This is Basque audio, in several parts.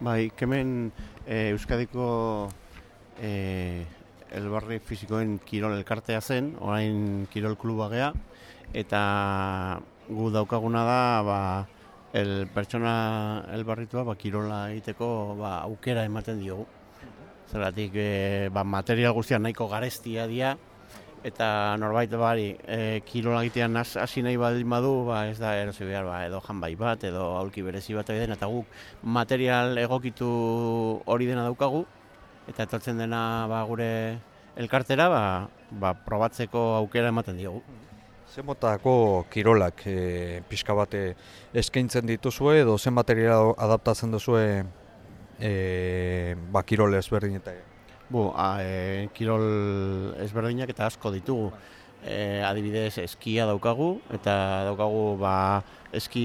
Bai, kemen e, Euskadiko e, elbarri fizikoen kirol elkartea zen, orain kirol kluba gea, eta gu daukaguna da, ba, el pertsona elbarritua ba, kirola egiteko ba, aukera ematen diogu. Zeratik, e, ba, material guztiak nahiko garestia dira, eta norbait bari e, kirola egitean hasi nahi baldin badu, ba, ez da erosi behar, ba, edo janbai bat, edo aulki berezi bat egiten, eta guk material egokitu hori dena daukagu, eta etortzen dena ba, gure elkartera, ba, ba, probatzeko aukera ematen diogu. Zer motako kirolak e, pixka bate eskaintzen dituzue edo zen material adaptatzen duzue e, ba, kirol ezberdinetan? Bu, a, e, kirol ezberdinak eta asko ditugu. E, adibidez, eskia daukagu, eta daukagu ba, eski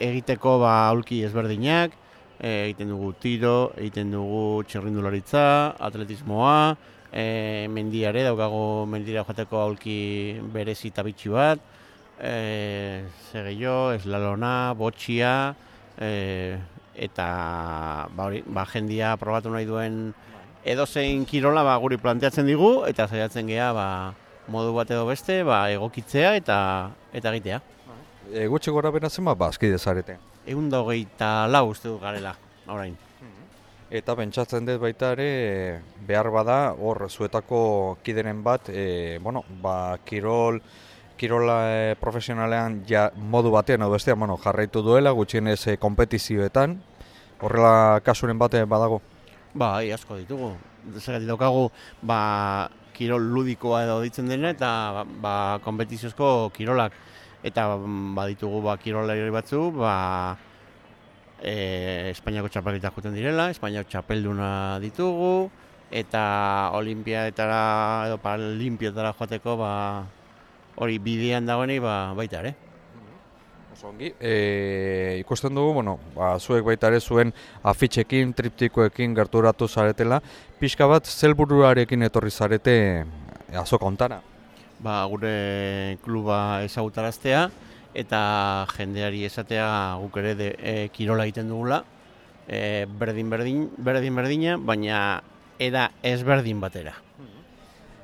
egiteko ba, aulki ezberdinak, e, egiten dugu tiro, egiten dugu txerrindularitza, atletismoa, e, mendiare, daukagu mendira joateko aulki berezi eta bitxi bat, e, zer gehiago, eslalona, botxia, e, eta ba, hori, ba, jendia probatu nahi duen edo zein kirola ba, guri planteatzen digu eta zaiatzen gea ba, modu bat edo beste ba, egokitzea eta eta egitea. E, gutxi gora bena zen ba, bazkide zarete? Egun da hogeita lau uste du garela, orain. Eta pentsatzen dut baita ere behar bada hor zuetako kideren bat, e, bueno, ba, kirol, kirola e, profesionalean ja modu batean edo bestean bueno, jarraitu duela gutxienez e, kompetizioetan, horrela kasuren bate badago? Ba, hi asko ditugu. Zergatik daukagu, ba, kirol ludikoa edo ditzen dena eta ba, kompetiziozko kirolak. Eta ba, ditugu ba, kirolari batzu, ba, e, Espainiako txapelitak juten direla, Espainiako txapelduna ditugu, eta olimpiadetara edo paralimpiadetara joateko ba, hori bidean dagoeni ba, baita ere. Osongi, e, ikusten dugu, bueno, ba, zuek baita ere zuen afitxekin, triptikoekin gerturatu zaretela, pixka bat zelburuarekin etorri zarete azo kontara? Ba, gure kluba ezagutaraztea eta jendeari esatea guk ere de, e, kirola egiten dugula, e, berdin, berdin, berdin berdina, baina era ezberdin batera.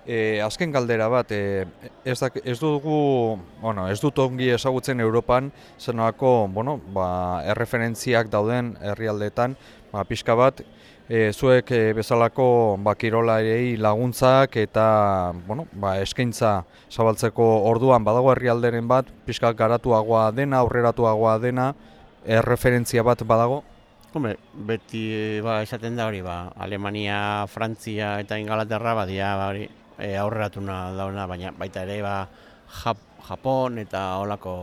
E, azken galdera bat, e, ez, da, ez dugu, bueno, ez dut ongi ezagutzen Europan, zenako, bueno, ba, erreferentziak dauden herrialdeetan, ba, pixka bat, e, zuek e, bezalako ba, kirolairei laguntzak eta bueno, ba, eskaintza zabaltzeko orduan badago herrialderen bat, pixka garatuagoa dena, aurreratuagoa dena, erreferentzia bat badago? Hombre, beti ba, esaten da hori, ba, Alemania, Frantzia eta Ingalaterra badia ba, hori, e, aurreratuna dauna, baina baita ere ba, Jap, Japon eta olako,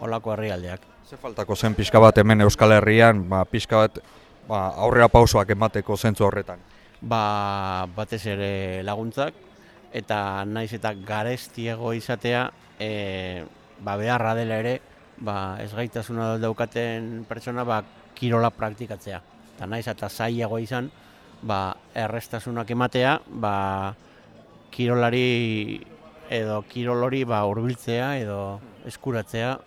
olako herrialdeak. Ze faltako zen pixka bat hemen Euskal Herrian, ba, pixka bat ba, aurrera pausoak emateko zentzu horretan? Ba, batez ere laguntzak, eta naiz eta garestiego izatea, e, ba, beharra dela ere, ba, ez gaitasuna daukaten pertsona ba, kirola praktikatzea. Eta naiz eta zailago izan, ba, errestasunak ematea, ba, kirolari edo kirolori ba hurbiltzea edo eskuratzea